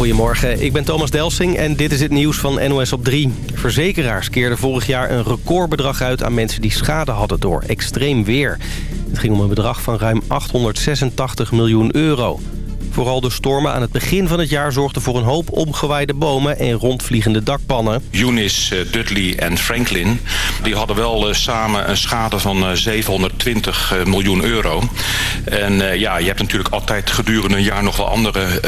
Goedemorgen, ik ben Thomas Delsing en dit is het nieuws van NOS op 3. Verzekeraars keerden vorig jaar een recordbedrag uit aan mensen die schade hadden door extreem weer. Het ging om een bedrag van ruim 886 miljoen euro. Vooral de stormen aan het begin van het jaar zorgden voor een hoop omgewaaide bomen en rondvliegende dakpannen. Eunice, eh, Dudley en Franklin die hadden wel eh, samen een schade van 720 eh, miljoen euro. En ja, je hebt natuurlijk altijd gedurende een jaar nog wel andere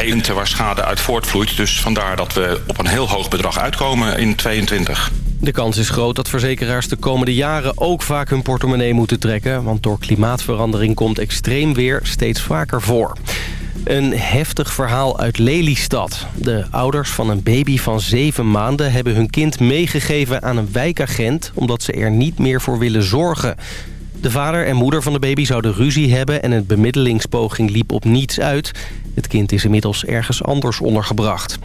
uh, waar schade uit voortvloeit. Dus vandaar dat we op een heel hoog bedrag uitkomen in 22. De kans is groot dat verzekeraars de komende jaren ook vaak hun portemonnee moeten trekken... want door klimaatverandering komt extreem weer steeds vaker voor. Een heftig verhaal uit Lelystad. De ouders van een baby van zeven maanden hebben hun kind meegegeven aan een wijkagent... omdat ze er niet meer voor willen zorgen. De vader en moeder van de baby zouden ruzie hebben en een bemiddelingspoging liep op niets uit. Het kind is inmiddels ergens anders ondergebracht.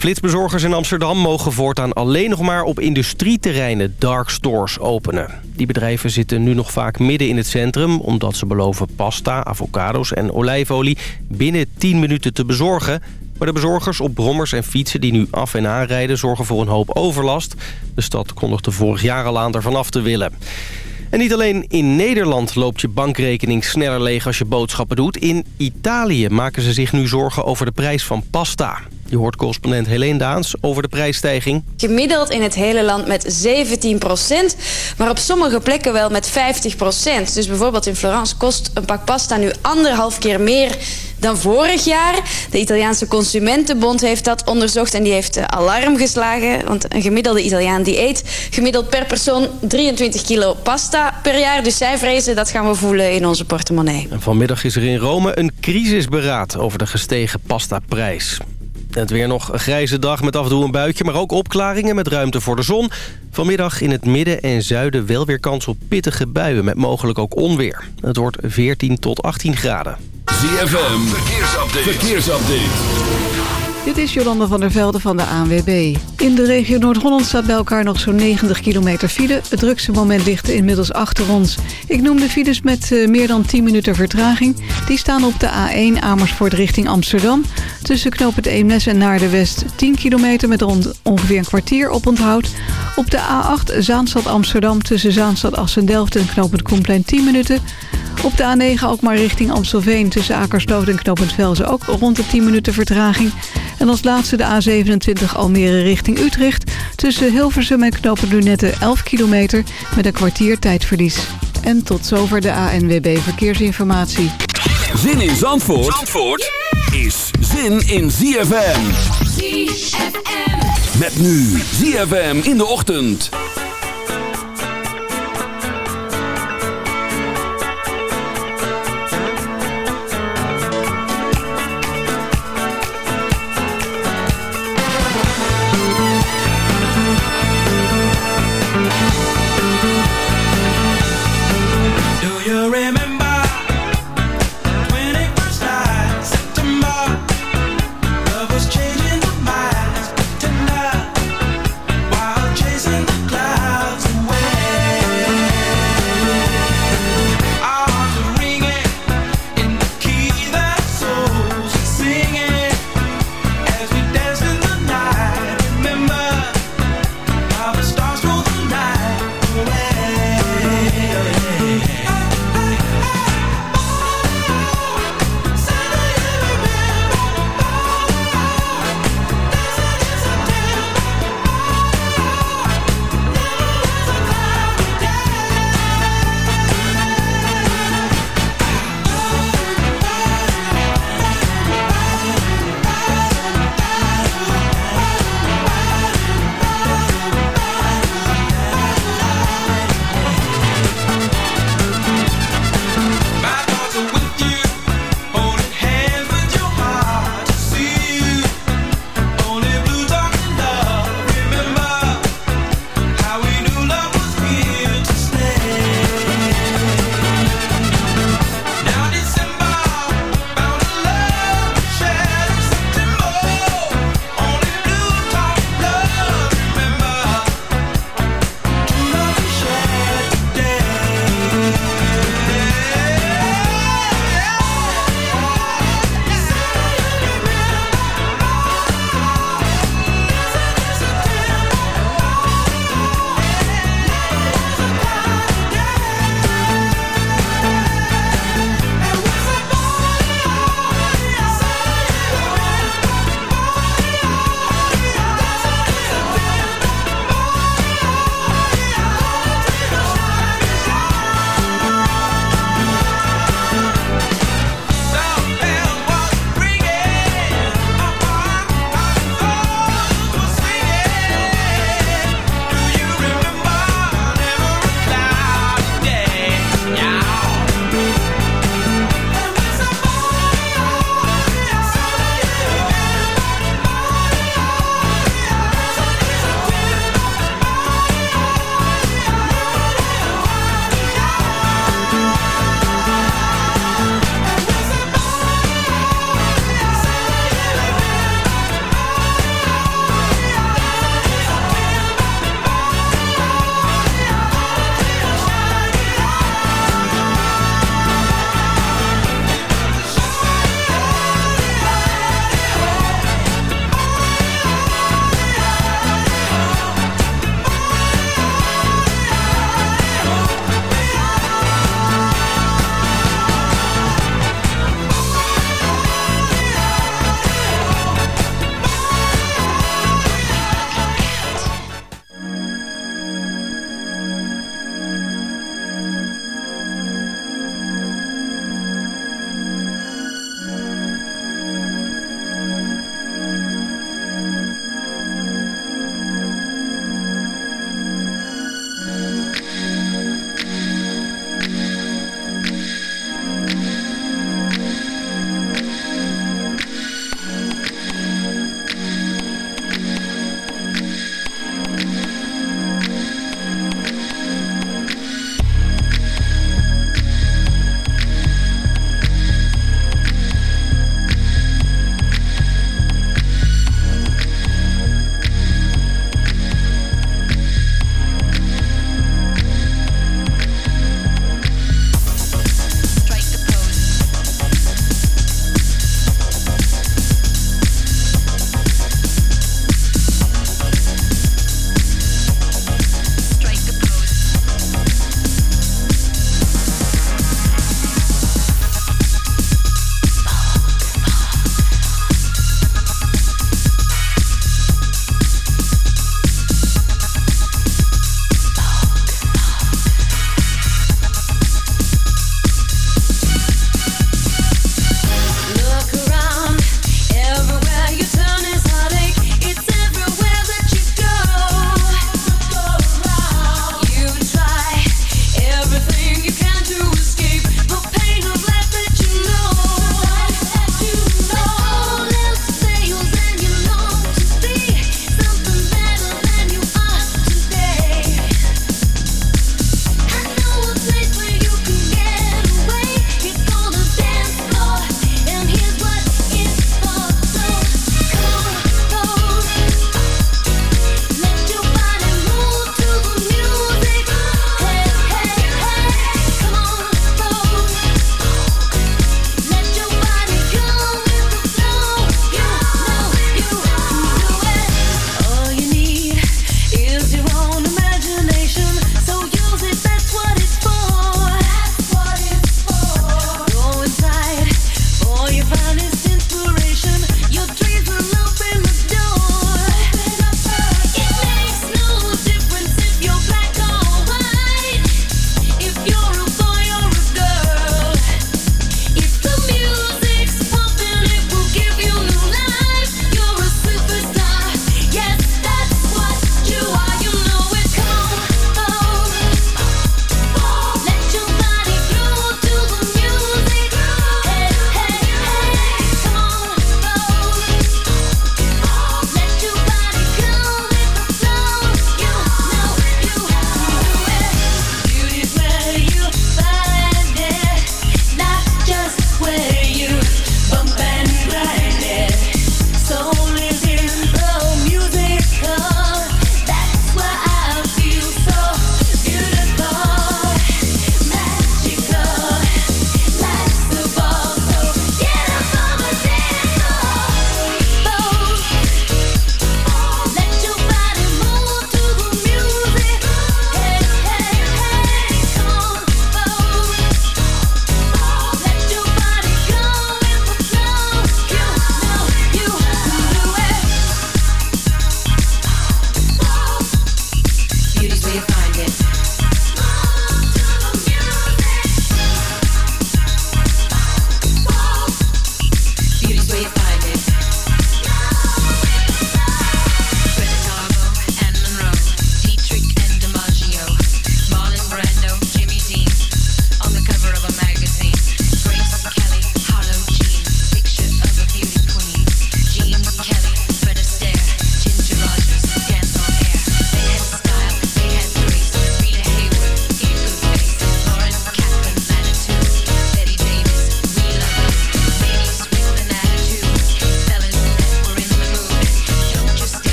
Flitsbezorgers in Amsterdam mogen voortaan alleen nog maar op industrieterreinen dark stores openen. Die bedrijven zitten nu nog vaak midden in het centrum... omdat ze beloven pasta, avocados en olijfolie binnen 10 minuten te bezorgen. Maar de bezorgers op brommers en fietsen die nu af en aan rijden... zorgen voor een hoop overlast. De stad kondigde vorig jaar al aan ervan af te willen. En niet alleen in Nederland loopt je bankrekening sneller leeg als je boodschappen doet. In Italië maken ze zich nu zorgen over de prijs van pasta. Je hoort correspondent Helene Daans over de prijsstijging. Gemiddeld in het hele land met 17 procent, maar op sommige plekken wel met 50 procent. Dus bijvoorbeeld in Florence kost een pak pasta nu anderhalf keer meer dan vorig jaar. De Italiaanse Consumentenbond heeft dat onderzocht en die heeft eh, alarm geslagen. Want een gemiddelde Italiaan die eet gemiddeld per persoon 23 kilo pasta per jaar. Dus zij vrezen dat gaan we voelen in onze portemonnee. En vanmiddag is er in Rome een crisisberaad over de gestegen pastaprijs. Het weer nog een grijze dag met af en toe een buitje, maar ook opklaringen met ruimte voor de zon. Vanmiddag in het midden en zuiden wel weer kans op pittige buien met mogelijk ook onweer. Het wordt 14 tot 18 graden. ZFM, verkeersupdate. verkeersupdate. Dit is Jolanda van der Velde van de ANWB. In de regio Noord-Holland staat bij elkaar nog zo'n 90 kilometer file. Het drukste moment ligt inmiddels achter ons. Ik noem de files met uh, meer dan 10 minuten vertraging. Die staan op de A1 Amersfoort richting Amsterdam. Tussen knoop het Eemnes en naar de West 10 kilometer met rond ongeveer een kwartier op onthoud. Op de A8 Zaanstad Amsterdam tussen Zaanstad Assendelft en knoop het Koenplein 10 minuten. Op de A9 ook maar richting Amstelveen tussen Akersloot en knooppunt Velzen ook rond de 10 minuten vertraging. En als laatste de A27 Almere richting Utrecht tussen Hilversum en knooppunt Lunette 11 kilometer met een kwartier tijdverlies. En tot zover de ANWB Verkeersinformatie. Zin in Zandvoort, Zandvoort is zin in ZFM. ZFM. Met nu ZFM in de ochtend.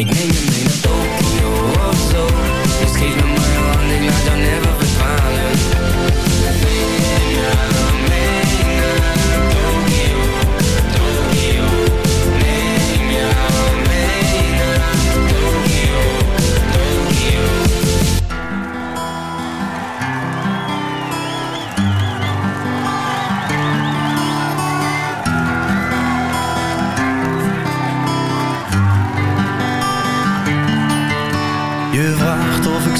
Ik neem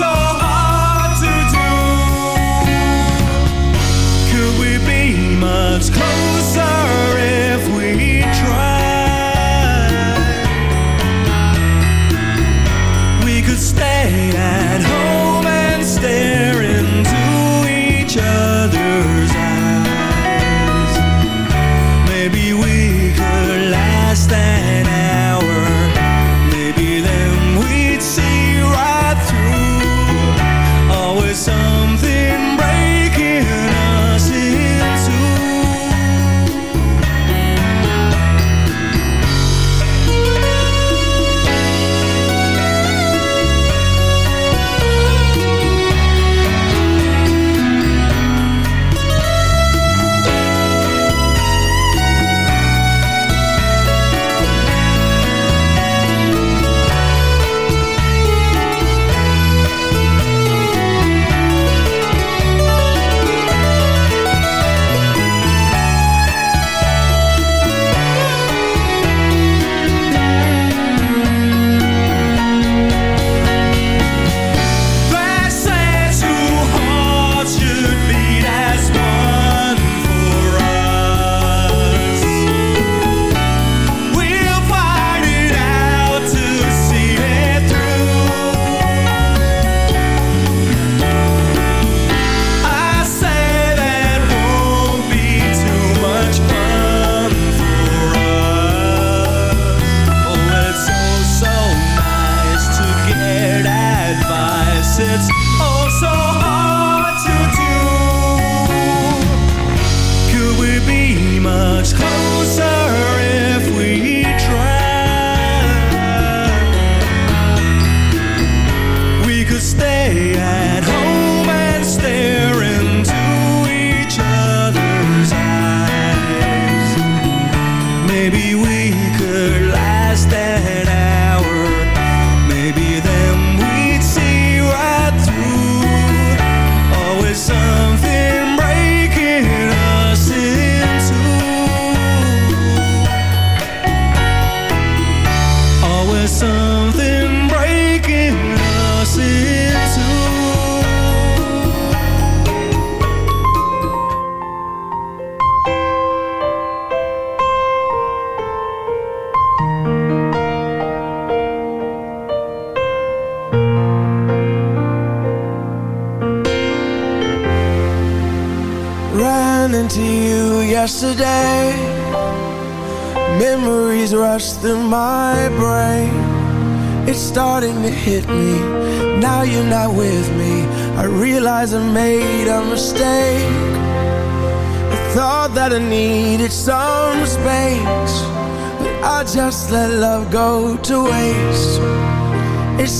soul.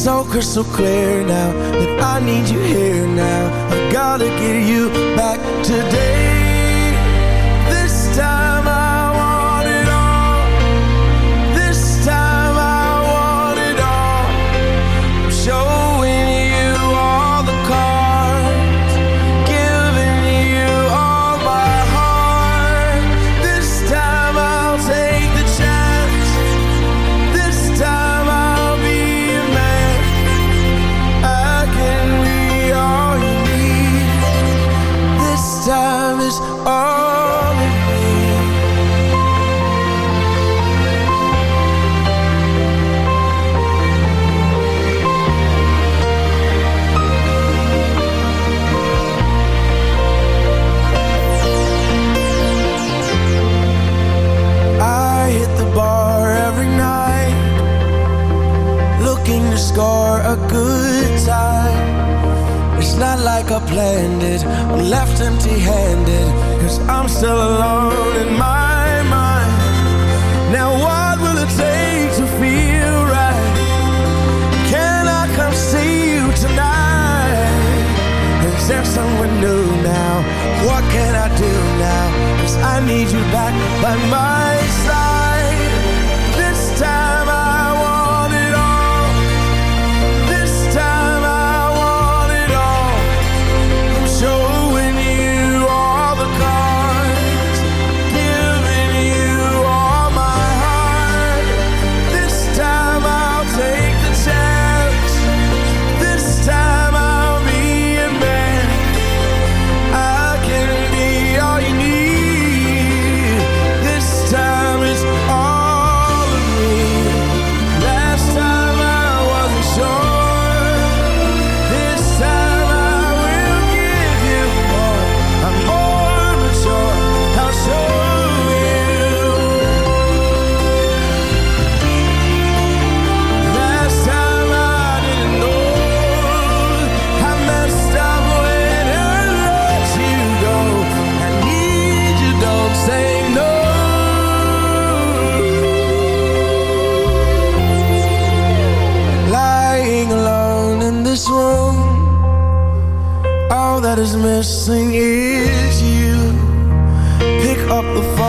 so crystal clear now that I need you here now. I gotta get you back today. is missing is you. Pick up the phone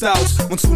maar je hoopt op iets stouts. Want schoenen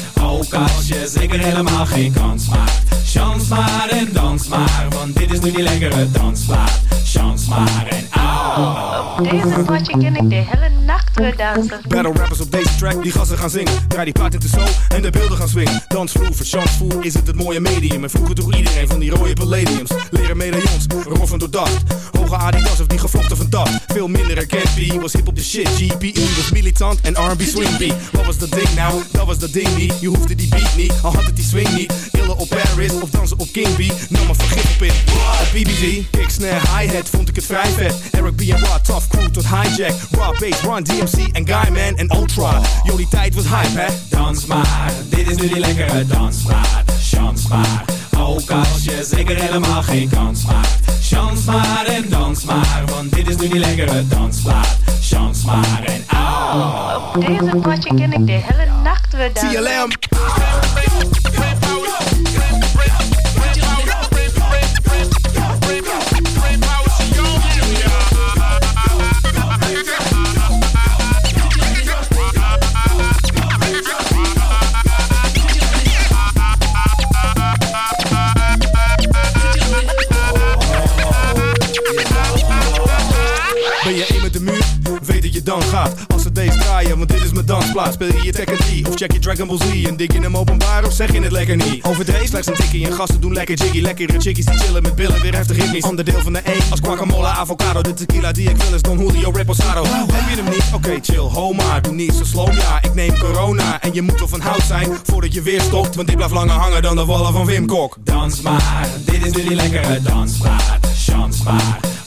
ook als je zeker helemaal geen kans maakt. Chans maar en dans maar, want dit is nu die lekkere dansplaat. Chans maar en au. Op deze potje ken ik de hele nacht weer dansen. Battle rappers op deze track, die gassen gaan zingen. Draai die plaat in de zo en de beelden gaan swingen. Dansvloer, verchansvoer is het het mooie medium. En vroeger droeg iedereen van die rode palladiums. Leren medaillons, roffen door dacht. Hoge Adidas of die gevlochten van dat. Veel minder herkend, B was hip op de shit. GPE was militant en R&B swing. Wat was dat ding nou? Dat was dat ding niet. Je hoefde die beat niet, al had het die swing niet. Illen op Paris of dansen op King B. Nam maar vergif op in. BBG, kick, snare, hi-hat vond ik het vrij vet. Eric B en Rod, tough crew tot hijack. Raw bass, Run DMC en Guyman en Ultra. Jullie tijd was hype hè? Dans maar, dit is nu die lekkere dansplaat. Chans maar, zeker helemaal geen kans maakt. Chans maar en dans maar, want dit is nu die lekkere dansplaat. Chans maar en au. Op deze potje ken ik de hele nacht weer dansen. Speel je je Tekken 3 of check je Dragon Ball Z en dik je hem openbaar of zeg je het lekker niet? Overdreven slechts een tikkie en gasten doen lekker jiggy. Lekkere chickies die chillen met billen, weer heftig ritmisch. Ander deel van de E als guacamole, avocado. De tequila die ik wil is Don Julio Reposado. Heb je hem niet? Oké, chill, ho. Doe niet zo slow, ja. Ik neem corona en je moet wel van hout zijn voordat je weer stopt. Want dit blijft langer hangen dan de wallen van Wim Kok. Dans maar, dit is nu die lekkere dansplaat. Chans maar,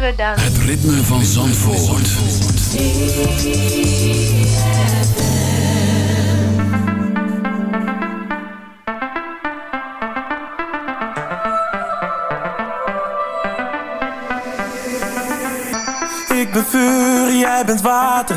Het ritme van Zandvoort. Ik ben vuur, jij bent water.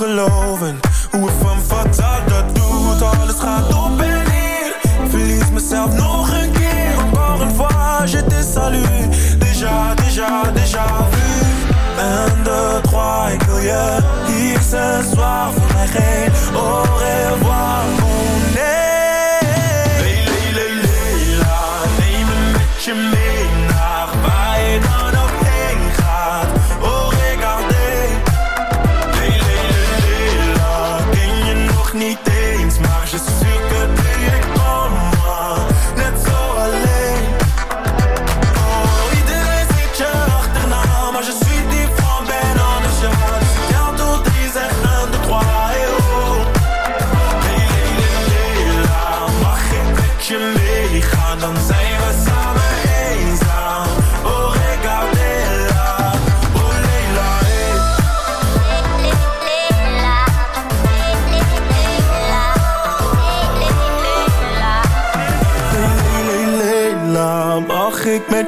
Niet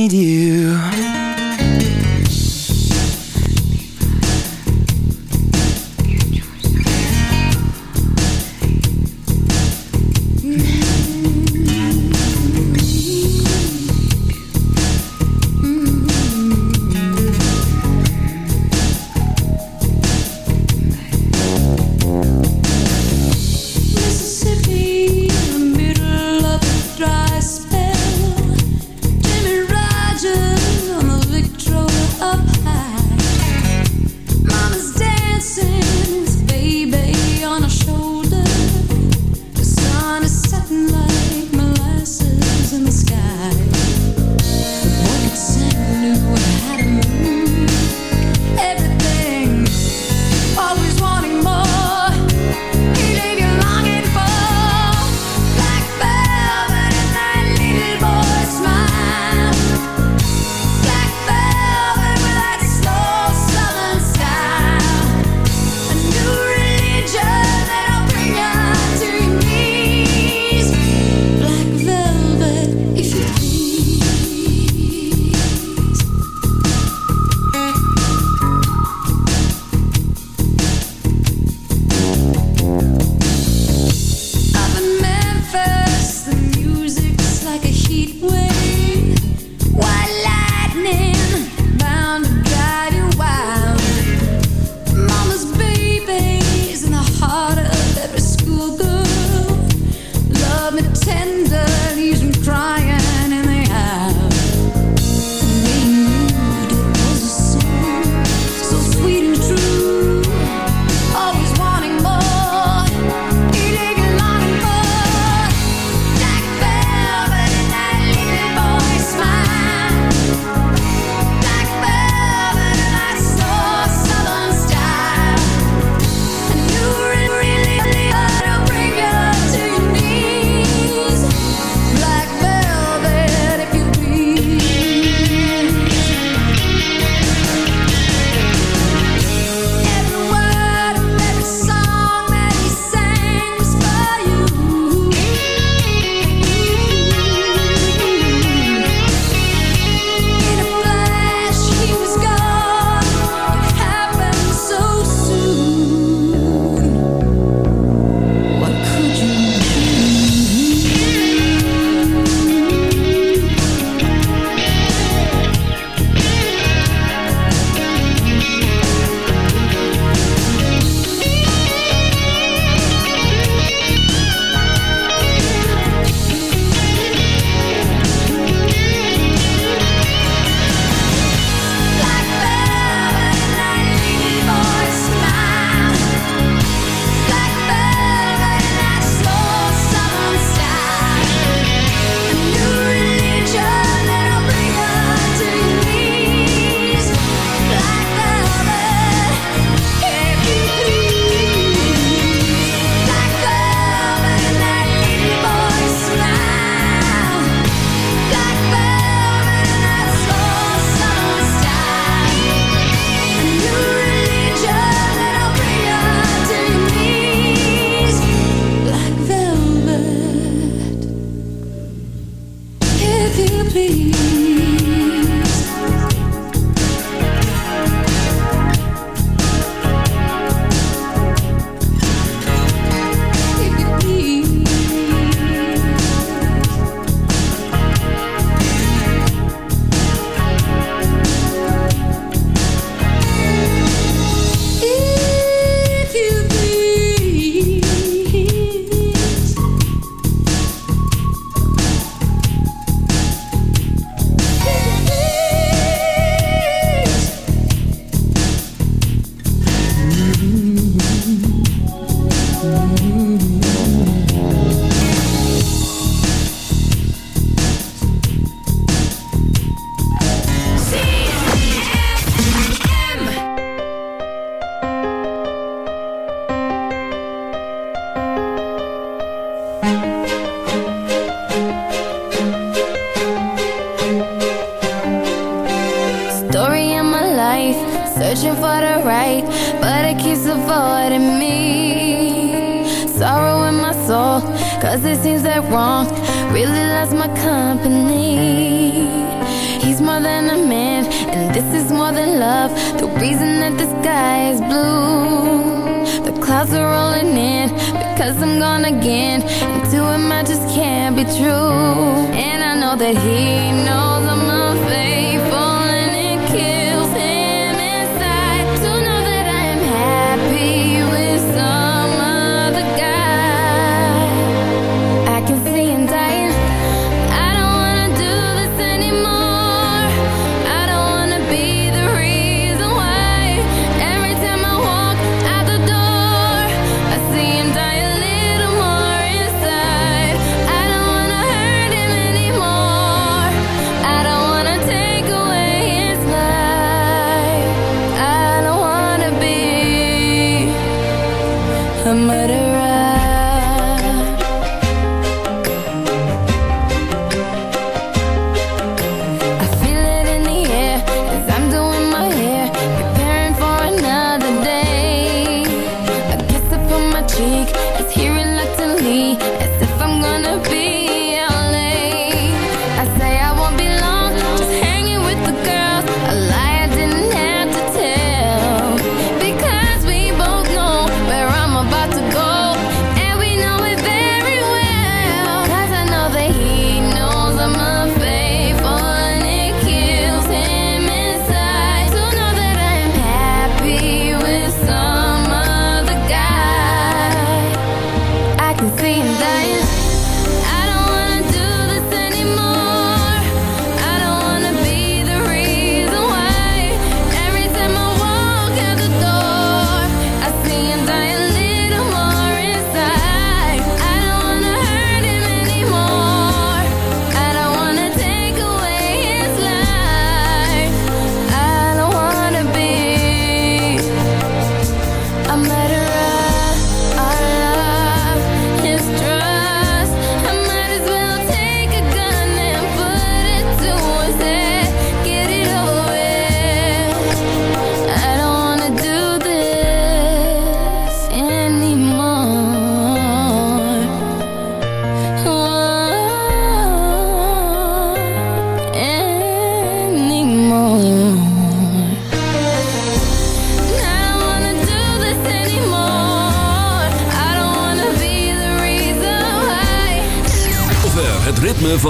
need you.